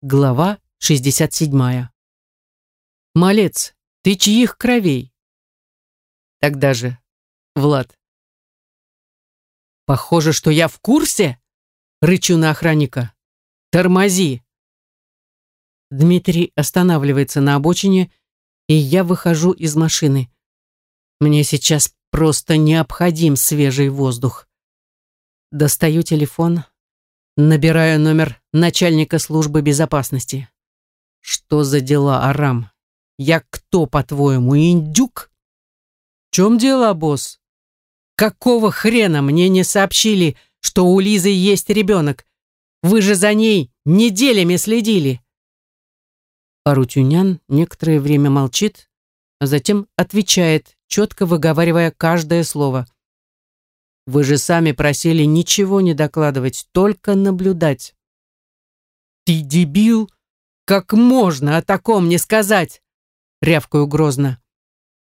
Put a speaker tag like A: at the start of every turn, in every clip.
A: Глава 67. Малец, ты чьих кровей? Тогда же, Влад. Похоже, что я в курсе? Рычу на охранника. Тормози. Дмитрий останавливается на обочине, и я выхожу из машины. Мне сейчас просто необходим свежий воздух. Достаю телефон, набираю номер начальника службы безопасности. Что за дела, Арам? Я кто, по-твоему, индюк? В чем дело, босс? Какого хрена мне не сообщили, что у Лизы есть ребенок? Вы же за ней неделями следили. Арутюнян некоторое время молчит, а затем отвечает, четко выговаривая каждое слово. Вы же сами просили ничего не докладывать, только наблюдать. Ты дебил? Как можно о таком не сказать? Рявкаю грозно.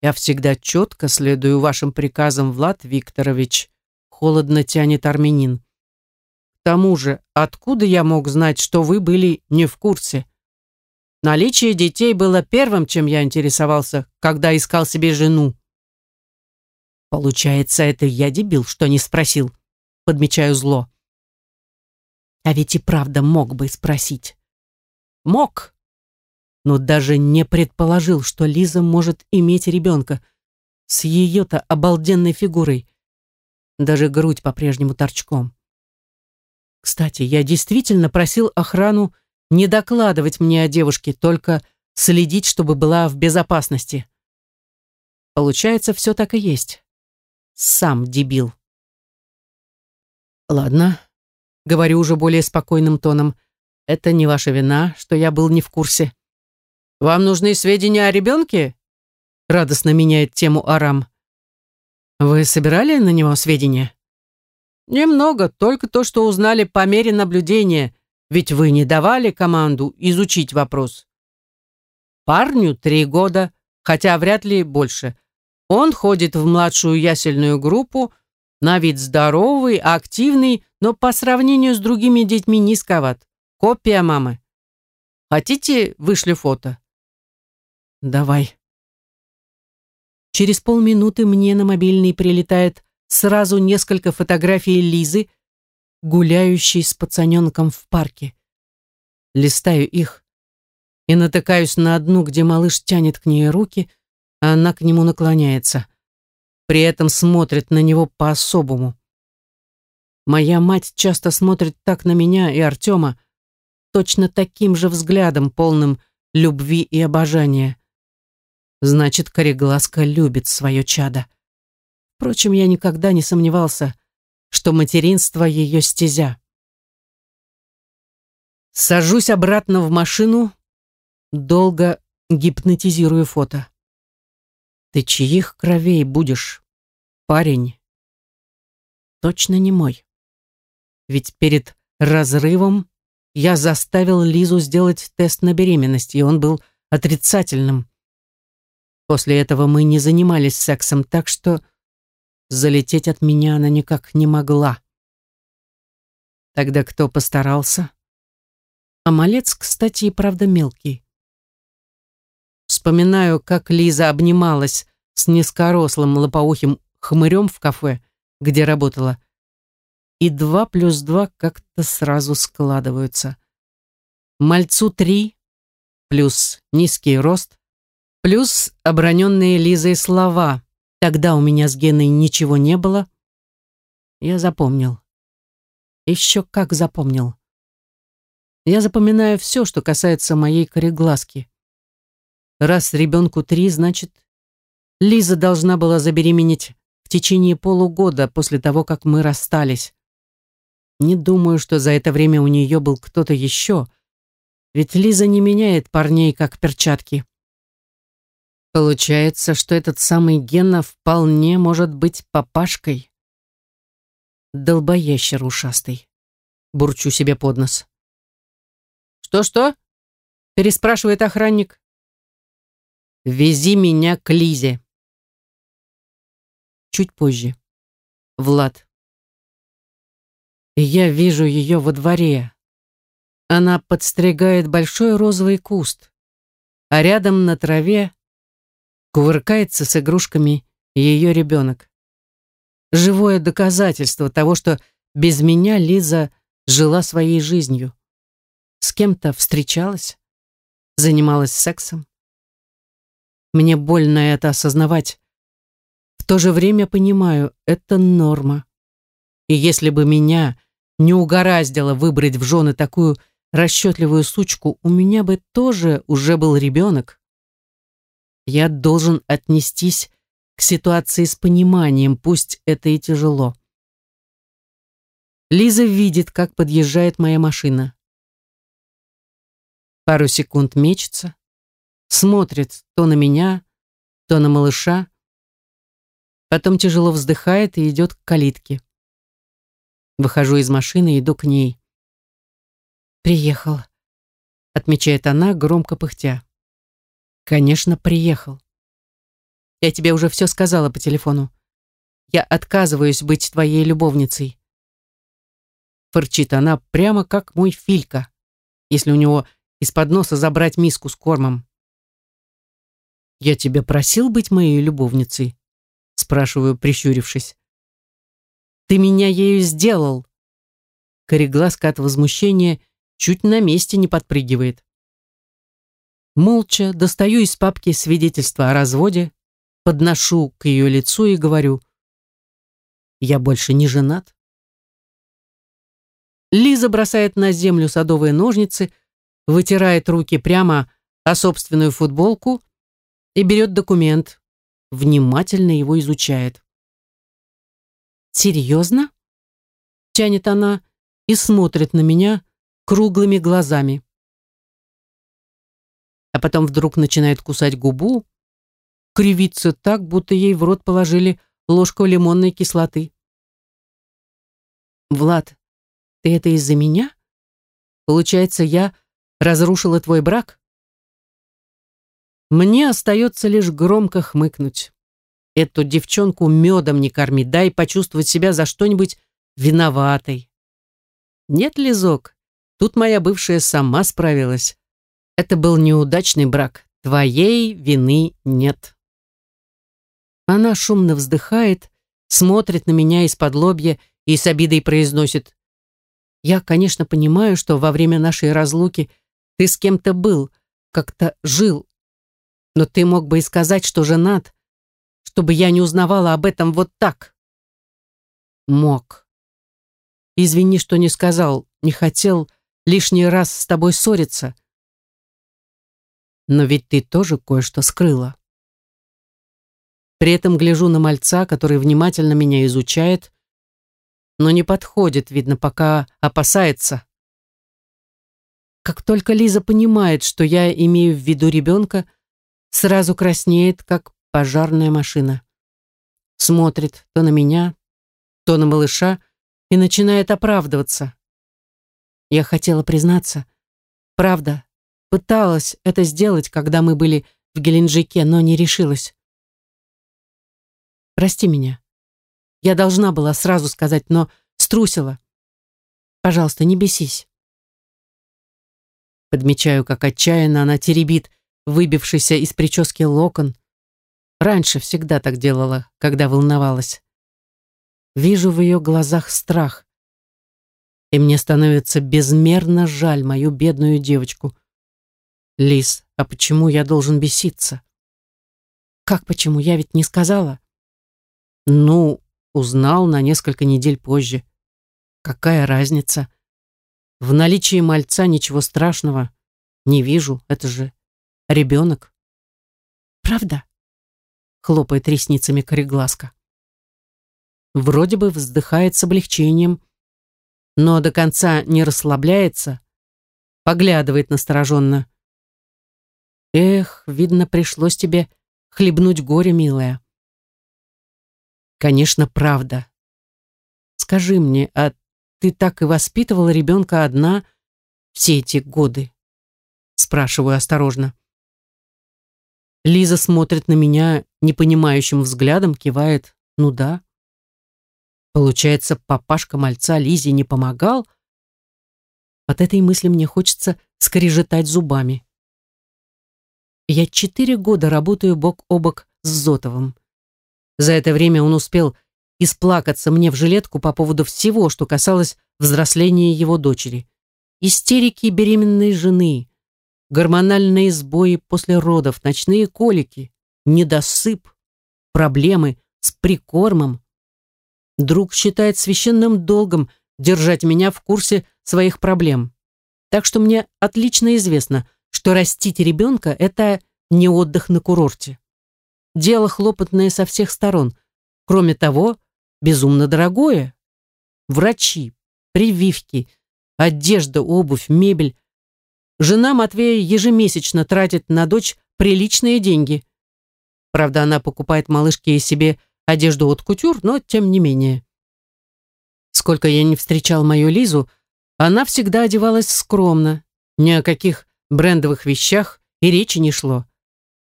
A: Я всегда четко следую вашим приказам, Влад Викторович. Холодно тянет армянин. К тому же, откуда я мог знать, что вы были не в курсе? Наличие детей было первым, чем я интересовался, когда искал себе жену. Получается, это я дебил, что не спросил. Подмечаю зло. А ведь и правда мог бы спросить. Мог. Но даже не предположил, что Лиза может иметь ребенка с ее-то обалденной фигурой. Даже грудь по-прежнему торчком. Кстати, я действительно просил охрану не докладывать мне о девушке, только следить, чтобы была в безопасности. Получается, все так и есть. Сам дебил. Ладно, говорю уже более спокойным тоном. Это не ваша вина, что я был не в курсе. Вам нужны сведения о ребенке? Радостно меняет тему Арам. Вы собирали на него сведения? Немного, только то, что узнали по мере наблюдения, ведь вы не давали команду изучить вопрос. Парню три года, хотя вряд ли больше. Он ходит в младшую ясельную группу, на вид здоровый, активный, но по сравнению с другими детьми низковат. Копия мамы. Хотите, вышлю фото? Давай. Через полминуты мне на мобильный прилетает сразу несколько фотографий Лизы, гуляющей с пацаненком в парке. Листаю их и натыкаюсь на одну, где малыш тянет к ней руки, она к нему наклоняется. При этом смотрит на него по-особому. Моя мать часто смотрит так на меня и Артема, точно таким же взглядом, полным любви и обожания. Значит, Корегласка любит свое чадо. Впрочем, я никогда не сомневался, что материнство ее стезя. Сажусь обратно в машину, долго гипнотизирую фото. Ты чьих кровей будешь, парень? Точно не мой. Ведь перед разрывом я заставил Лизу сделать тест на беременность, и он был отрицательным. После этого мы не занимались сексом, так что залететь от меня она никак не могла. Тогда кто постарался? А малец, кстати, и правда мелкий. Вспоминаю, как Лиза обнималась с низкорослым лопоухим хмырем в кафе, где работала. И два плюс два как-то сразу складываются. Мальцу три, плюс низкий рост, плюс оброненные Лизой слова Тогда у меня с Геной ничего не было. Я запомнил. Еще как запомнил. Я запоминаю все, что касается моей кореглазки. Раз ребенку три, значит, Лиза должна была забеременеть в течение полугода после того, как мы расстались. Не думаю, что за это время у нее был кто-то еще, ведь Лиза не меняет парней, как перчатки. Получается, что этот самый Гена вполне может быть папашкой. Долбоящер ушастый. Бурчу себе под нос. «Что-что?» — переспрашивает охранник. «Вези меня к Лизе». Чуть позже. Влад. Я вижу ее во дворе. Она подстригает большой розовый куст, а рядом на траве кувыркается с игрушками ее ребенок. Живое доказательство того, что без меня Лиза жила своей жизнью. С кем-то встречалась, занималась сексом. Мне больно это осознавать. В то же время понимаю, это норма. И если бы меня не угораздило выбрать в жены такую расчетливую сучку, у меня бы тоже уже был ребенок. Я должен отнестись к ситуации с пониманием, пусть это и тяжело. Лиза видит, как подъезжает моя машина. Пару секунд мечется, смотрит то на меня, то на малыша, потом тяжело вздыхает и идет к калитке. Выхожу из машины и иду к ней. «Приехал», — отмечает она, громко пыхтя. «Конечно, приехал. Я тебе уже все сказала по телефону. Я отказываюсь быть твоей любовницей. Фырчит она прямо как мой Филька, если у него из-под носа забрать миску с кормом. «Я тебя просил быть моей любовницей?» спрашиваю, прищурившись. «Ты меня ею сделал!» Кореглазка от возмущения чуть на месте не подпрыгивает. Молча достаю из папки свидетельство о разводе, подношу к ее лицу и говорю, «Я больше не женат». Лиза бросает на землю садовые ножницы, вытирает руки прямо о собственную футболку и берет документ, внимательно его изучает. «Серьезно?» — тянет она и смотрит на меня круглыми глазами. А потом вдруг начинает кусать губу, кривиться так, будто ей в рот положили ложку лимонной кислоты. «Влад, ты это из-за меня? Получается, я разрушила твой брак?» Мне остается лишь громко хмыкнуть. Эту девчонку медом не корми, дай почувствовать себя за что-нибудь виноватой. Нет, Лизок, тут моя бывшая сама справилась. Это был неудачный брак, твоей вины нет. Она шумно вздыхает, смотрит на меня из-под лобья и с обидой произносит. «Я, конечно, понимаю, что во время нашей разлуки ты с кем-то был, как-то жил, но ты мог бы и сказать, что женат, чтобы я не узнавала об этом вот так». Мог. Извини, что не сказал, не хотел лишний раз с тобой ссориться. Но ведь ты тоже кое-что скрыла. При этом гляжу на мальца, который внимательно меня изучает, но не подходит, видно, пока опасается. Как только Лиза понимает, что я имею в виду ребенка, сразу краснеет, как пожарная машина. Смотрит то на меня, то на малыша и начинает оправдываться. Я хотела признаться. Правда, пыталась это сделать, когда мы были в Геленджике, но не решилась. Прости меня. Я должна была сразу сказать, но струсила. Пожалуйста, не бесись. Подмечаю, как отчаянно она теребит выбившийся из прически локон. Раньше всегда так делала, когда волновалась. Вижу в ее глазах страх. И мне становится безмерно жаль мою бедную девочку. Лис, а почему я должен беситься? Как почему? Я ведь не сказала. Ну, узнал на несколько недель позже. Какая разница? В наличии мальца ничего страшного. Не вижу, это же ребенок. Правда? Хлопает ресницами кореглазка. Вроде бы вздыхает с облегчением, но до конца не расслабляется, поглядывает настороженно. Эх, видно, пришлось тебе хлебнуть горе, милая. Конечно, правда. Скажи мне, а ты так и воспитывала ребенка одна все эти годы? Спрашиваю осторожно. Лиза смотрит на меня непонимающим взглядом, кивает. Ну да. Получается, папашка мальца Лизе не помогал? От этой мысли мне хочется скрежетать зубами. Я четыре года работаю бок о бок с Зотовым. За это время он успел исплакаться мне в жилетку по поводу всего, что касалось взросления его дочери. Истерики беременной жены, гормональные сбои после родов, ночные колики, недосып, проблемы с прикормом. Друг считает священным долгом держать меня в курсе своих проблем. Так что мне отлично известно, что растить ребенка – это не отдых на курорте. Дело хлопотное со всех сторон. Кроме того, безумно дорогое. Врачи, прививки, одежда, обувь, мебель. Жена Матвея ежемесячно тратит на дочь приличные деньги. Правда, она покупает малышке и себе одежду от кутюр, но тем не менее. Сколько я не встречал мою Лизу, она всегда одевалась скромно, ни о каких брендовых вещах и речи не шло.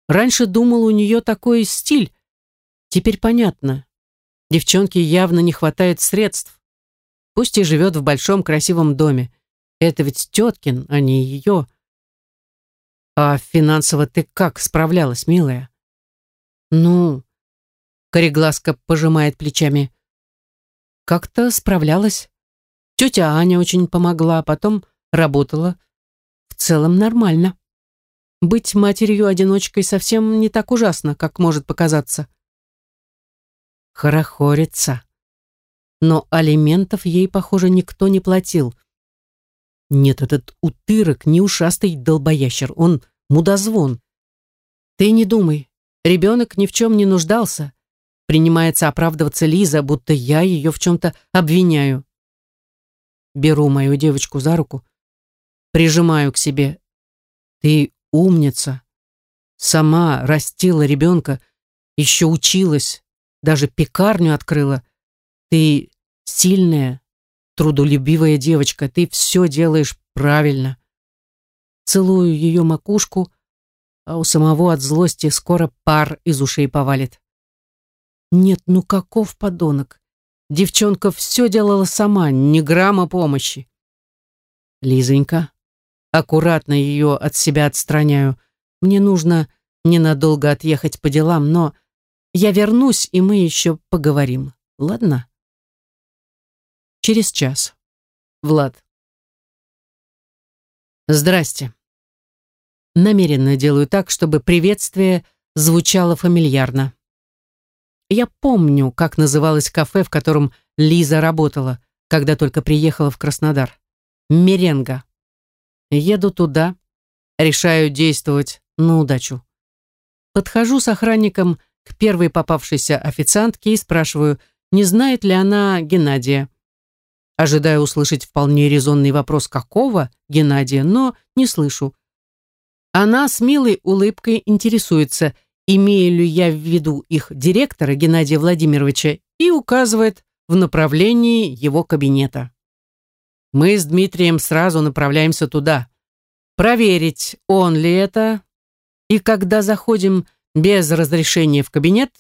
A: Раньше думал, у нее такой стиль. Теперь понятно. Девчонке явно не хватает средств. Пусть и живет в большом красивом доме. Это ведь теткин, а не ее. А финансово ты как справлялась, милая? Ну, Корегласка пожимает плечами. Как-то справлялась. Тетя Аня очень помогла, потом работала. В целом нормально. Быть матерью-одиночкой совсем не так ужасно, как может показаться. Хорохорится. Но алиментов ей, похоже, никто не платил. Нет, этот утырок не ушастый долбоящер, он мудозвон. Ты не думай, ребенок ни в чем не нуждался. Принимается оправдываться Лиза, будто я ее в чем-то обвиняю. Беру мою девочку за руку, прижимаю к себе. Ты умница. Сама растила ребенка, еще училась, даже пекарню открыла. Ты сильная, трудолюбивая девочка, ты все делаешь правильно. Целую ее макушку, а у самого от злости скоро пар из ушей повалит. Нет, ну каков подонок. Девчонка все делала сама, ни грамма помощи. Лизонька, аккуратно ее от себя отстраняю. Мне нужно ненадолго отъехать по делам, но я вернусь, и мы еще поговорим. Ладно? Через час. Влад. Здрасте. Намеренно делаю так, чтобы приветствие звучало фамильярно. Я помню, как называлось кафе, в котором Лиза работала, когда только приехала в Краснодар. Меренга. Еду туда, решаю действовать на удачу. Подхожу с охранником к первой попавшейся официантке и спрашиваю, не знает ли она Геннадия. Ожидаю услышать вполне резонный вопрос «какого Геннадия?», но не слышу. Она с милой улыбкой интересуется, имею ли я в виду их директора Геннадия Владимировича, и указывает в направлении его кабинета. Мы с Дмитрием сразу направляемся туда. Проверить, он ли это. И когда заходим без разрешения в кабинет,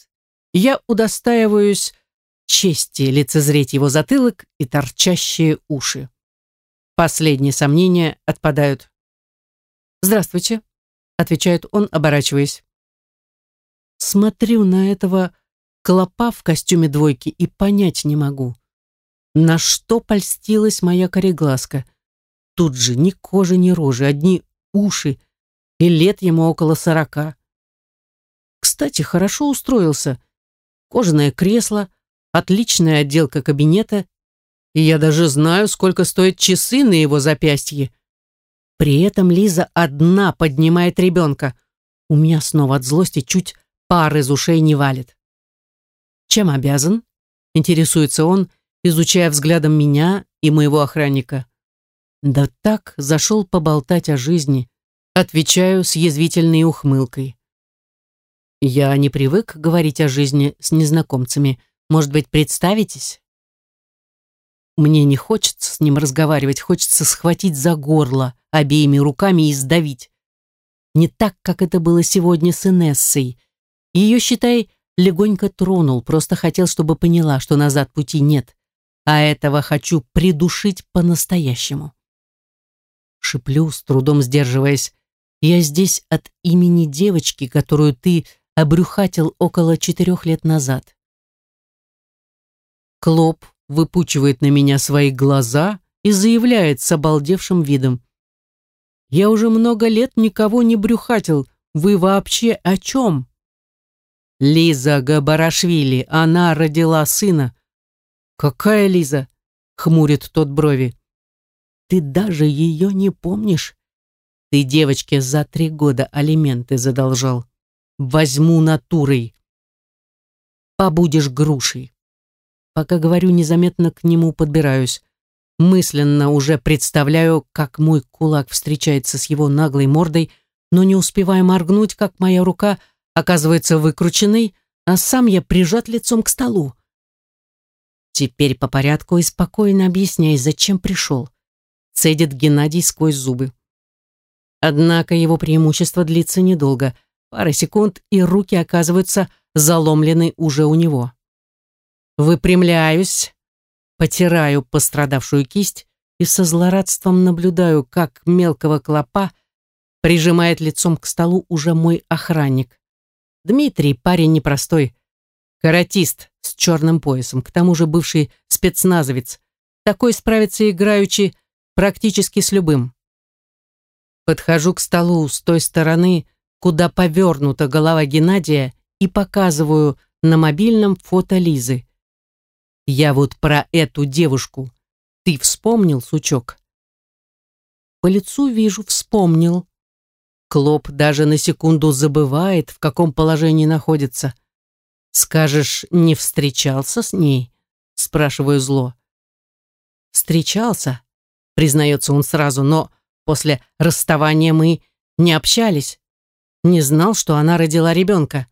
A: я удостаиваюсь чести лицезреть его затылок и торчащие уши. Последние сомнения отпадают. «Здравствуйте», — отвечает он, оборачиваясь. Смотрю на этого клопа в костюме двойки и понять не могу. На что польстилась моя кореглазка? Тут же ни кожи, ни рожи, одни уши, и лет ему около сорока. Кстати, хорошо устроился. Кожаное кресло, отличная отделка кабинета, и я даже знаю, сколько стоят часы на его запястье. При этом Лиза одна поднимает ребенка. У меня снова от злости чуть пар из ушей не валит. Чем обязан? Интересуется он, изучая взглядом меня и моего охранника. Да так, зашел поболтать о жизни. Отвечаю с язвительной ухмылкой. Я не привык говорить о жизни с незнакомцами. Может быть, представитесь? Мне не хочется с ним разговаривать, хочется схватить за горло обеими руками и сдавить. Не так, как это было сегодня с Инессой. Ее, считай, легонько тронул, просто хотел, чтобы поняла, что назад пути нет а этого хочу придушить по-настоящему. шиплю, с трудом сдерживаясь. «Я здесь от имени девочки, которую ты обрюхатил около четырех лет назад». Клоп выпучивает на меня свои глаза и заявляет с обалдевшим видом. «Я уже много лет никого не брюхатил. Вы вообще о чем?» «Лиза Габарашвили, она родила сына». «Какая Лиза?» — хмурит тот брови. «Ты даже ее не помнишь? Ты девочке за три года алименты задолжал. Возьму натурой. Побудешь грушей». Пока говорю, незаметно к нему подбираюсь. Мысленно уже представляю, как мой кулак встречается с его наглой мордой, но не успеваю моргнуть, как моя рука оказывается выкрученной, а сам я прижат лицом к столу. Теперь по порядку и спокойно объясняй, зачем пришел. Цедит Геннадий сквозь зубы. Однако его преимущество длится недолго. Пара секунд, и руки оказываются заломлены уже у него. Выпрямляюсь, потираю пострадавшую кисть и со злорадством наблюдаю, как мелкого клопа прижимает лицом к столу уже мой охранник. Дмитрий парень непростой, каратист с черным поясом, к тому же бывший спецназовец. Такой справится играючи практически с любым. Подхожу к столу с той стороны, куда повернута голова Геннадия, и показываю на мобильном фото Лизы. Я вот про эту девушку. Ты вспомнил, сучок? По лицу вижу, вспомнил. Клоп даже на секунду забывает, в каком положении находится. Скажешь, не встречался с ней? Спрашиваю зло. Встречался, признается он сразу, но после расставания мы не общались. Не знал, что она родила ребенка.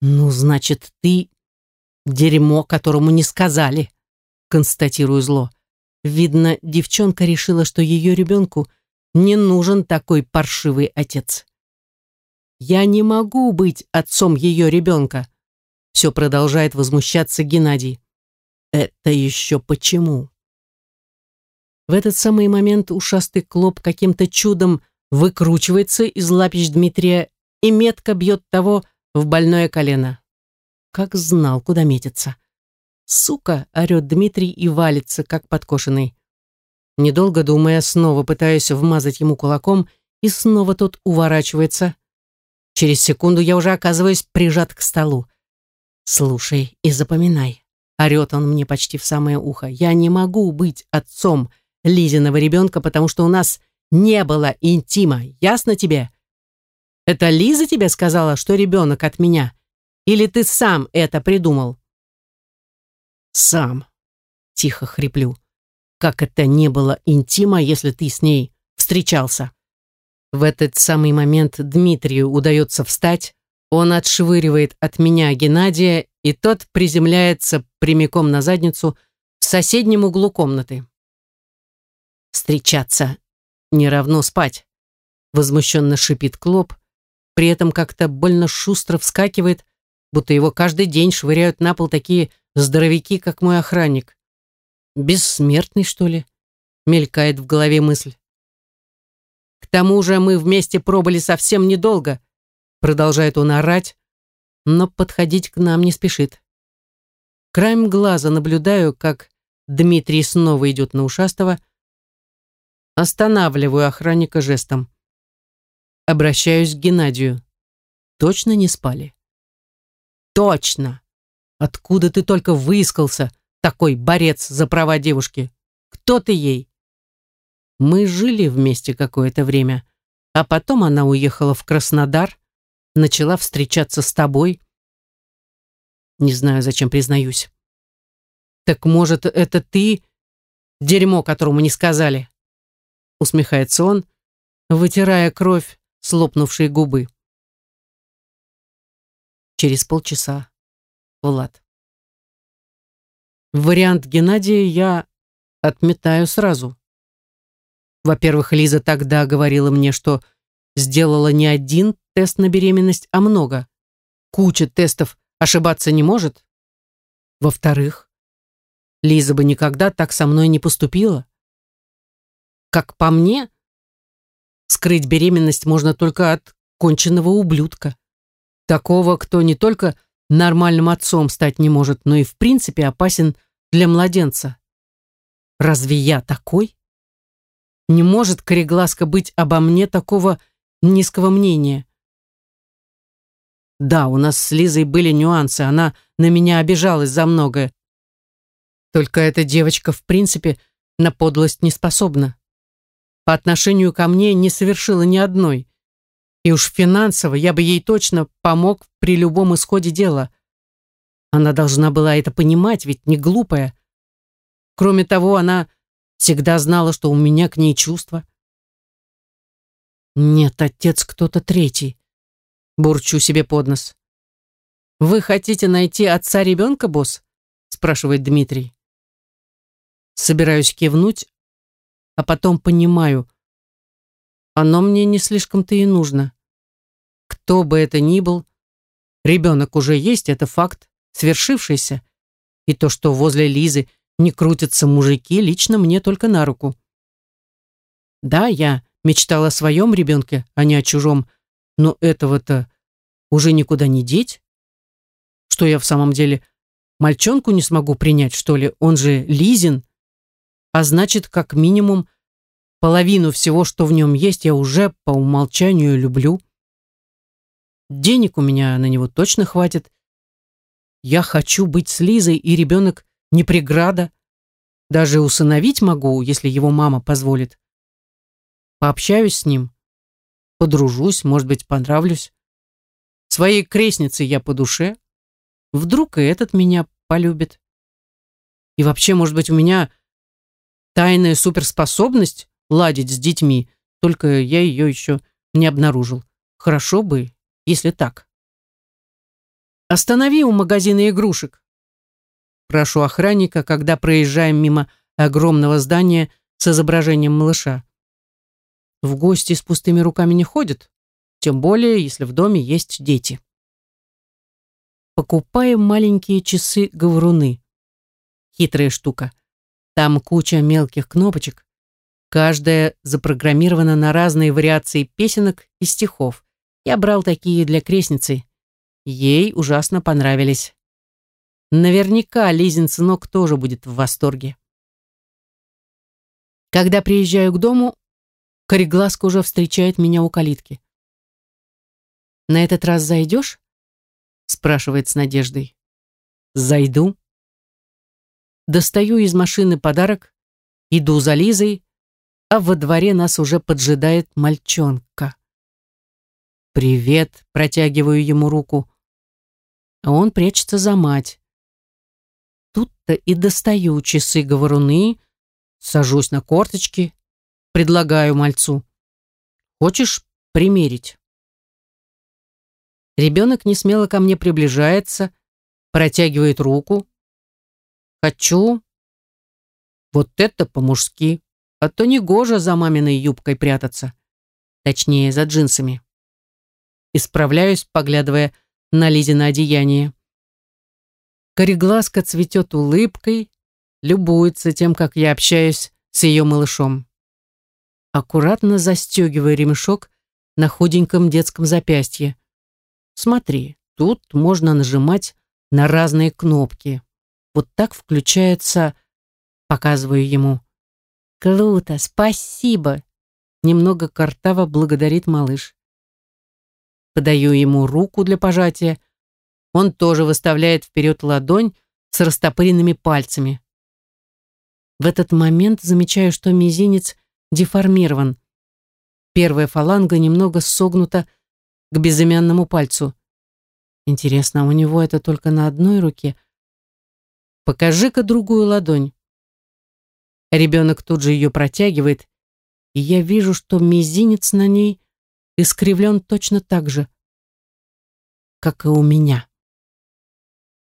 A: Ну, значит, ты Дерьмо, которому не сказали, констатирую зло. Видно, девчонка решила, что ее ребенку не нужен такой паршивый отец. Я не могу быть отцом ее ребенка. Все продолжает возмущаться Геннадий. Это еще почему? В этот самый момент ушастый клоп каким-то чудом выкручивается из лапищ Дмитрия и метко бьет того в больное колено. Как знал, куда метиться. «Сука!» — орет Дмитрий и валится, как подкошенный. Недолго думая, снова пытаюсь вмазать ему кулаком, и снова тот уворачивается. Через секунду я уже оказываюсь прижат к столу. «Слушай и запоминай», — орет он мне почти в самое ухо. «Я не могу быть отцом Лизиного ребенка, потому что у нас не было интима, ясно тебе? Это Лиза тебе сказала, что ребенок от меня?» Или ты сам это придумал?» «Сам», — тихо хриплю. «Как это не было интима, если ты с ней встречался?» В этот самый момент Дмитрию удается встать, он отшвыривает от меня Геннадия, и тот приземляется прямиком на задницу в соседнем углу комнаты. «Встречаться не равно спать», — возмущенно шипит Клоп, при этом как-то больно шустро вскакивает, будто его каждый день швыряют на пол такие здоровяки, как мой охранник. Бессмертный, что ли? Мелькает в голове мысль. К тому же мы вместе пробыли совсем недолго, продолжает он орать, но подходить к нам не спешит. Краем глаза наблюдаю, как Дмитрий снова идет на ушастого. Останавливаю охранника жестом. Обращаюсь к Геннадию. Точно не спали? Точно! Откуда ты только выискался, такой борец за права девушки? Кто ты ей? Мы жили вместе какое-то время, а потом она уехала в Краснодар, начала встречаться с тобой. Не знаю, зачем признаюсь. Так может, это ты, дерьмо, которому не сказали? Усмехается он, вытирая кровь с губы через полчаса. Влад. Вариант Геннадия я отметаю сразу. Во-первых, Лиза тогда говорила мне, что сделала не один тест на беременность, а много. Куча тестов ошибаться не может. Во-вторых, Лиза бы никогда так со мной не поступила. Как по мне, скрыть беременность можно только от конченного ублюдка. Такого, кто не только нормальным отцом стать не может, но и в принципе опасен для младенца. Разве я такой? Не может Корегласка быть обо мне такого низкого мнения. Да, у нас с Лизой были нюансы, она на меня обижалась за многое. Только эта девочка в принципе на подлость не способна. По отношению ко мне не совершила ни одной. И уж финансово я бы ей точно помог при любом исходе дела. Она должна была это понимать, ведь не глупая. Кроме того, она всегда знала, что у меня к ней чувства. Нет, отец кто-то третий. Бурчу себе под нос. «Вы хотите найти отца ребенка, босс?» спрашивает Дмитрий. Собираюсь кивнуть, а потом понимаю, оно мне не слишком-то и нужно. Кто бы это ни был, ребенок уже есть, это факт, свершившийся. И то, что возле Лизы не крутятся мужики, лично мне только на руку. Да, я мечтала о своем ребенке, а не о чужом, но этого-то уже никуда не деть. Что я в самом деле мальчонку не смогу принять, что ли? Он же Лизин. А значит, как минимум, половину всего, что в нем есть, я уже по умолчанию люблю. Денег у меня на него точно хватит. Я хочу быть с Лизой, и ребенок не преграда. Даже усыновить могу, если его мама позволит. Пообщаюсь с ним, подружусь, может быть, понравлюсь. Своей крестнице я по душе. Вдруг и этот меня полюбит. И вообще, может быть, у меня тайная суперспособность ладить с детьми, только я ее еще не обнаружил. Хорошо бы, если так. Останови у магазина игрушек. Прошу охранника, когда проезжаем мимо огромного здания с изображением малыша. В гости с пустыми руками не ходят, тем более, если в доме есть дети. Покупаем маленькие часы-говоруны. Хитрая штука. Там куча мелких кнопочек, Каждая запрограммирована на разные вариации песенок и стихов. Я брал такие для крестницы. Ей ужасно понравились. Наверняка Лизин сынок тоже будет в восторге. Когда приезжаю к дому, Корегласка уже встречает меня у калитки. «На этот раз зайдешь?» спрашивает с надеждой. «Зайду». Достаю из машины подарок, иду за Лизой, а во дворе нас уже поджидает мальчонка. «Привет», — протягиваю ему руку, а он прячется за мать. Тут-то и достаю часы-говоруны, сажусь на корточки, предлагаю мальцу. «Хочешь примерить?» Ребенок не смело ко мне приближается, протягивает руку. «Хочу». Вот это по-мужски а то не гоже за маминой юбкой прятаться. Точнее, за джинсами. Исправляюсь, поглядывая на Лизина одеяние. Корегласка цветет улыбкой, любуется тем, как я общаюсь с ее малышом. Аккуратно застегиваю ремешок на худеньком детском запястье. Смотри, тут можно нажимать на разные кнопки. Вот так включается, показываю ему, «Круто, спасибо!» Немного картаво благодарит малыш. Подаю ему руку для пожатия. Он тоже выставляет вперед ладонь с растопыренными пальцами. В этот момент замечаю, что мизинец деформирован. Первая фаланга немного согнута к безымянному пальцу. Интересно, у него это только на одной руке? Покажи-ка другую ладонь. Ребенок тут же ее протягивает, и я вижу, что мизинец на ней искривлен точно так же, как и у меня.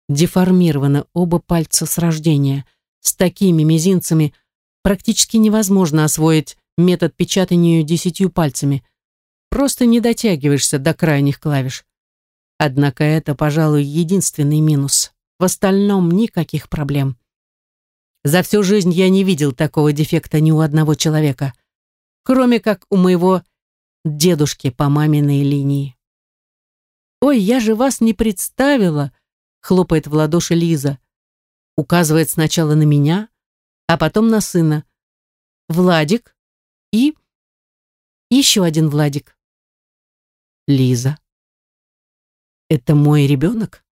A: Деформированы оба пальца с рождения. С такими мизинцами практически невозможно освоить метод печатания десятью пальцами. Просто не дотягиваешься до крайних клавиш. Однако это, пожалуй, единственный минус. В остальном никаких проблем. За всю жизнь я не видел такого дефекта ни у одного человека, кроме как у моего дедушки по маминой линии. «Ой, я же вас не представила!» — хлопает в ладоши Лиза. Указывает сначала на меня, а потом на сына. Владик и... еще один Владик. Лиза. Это мой ребенок?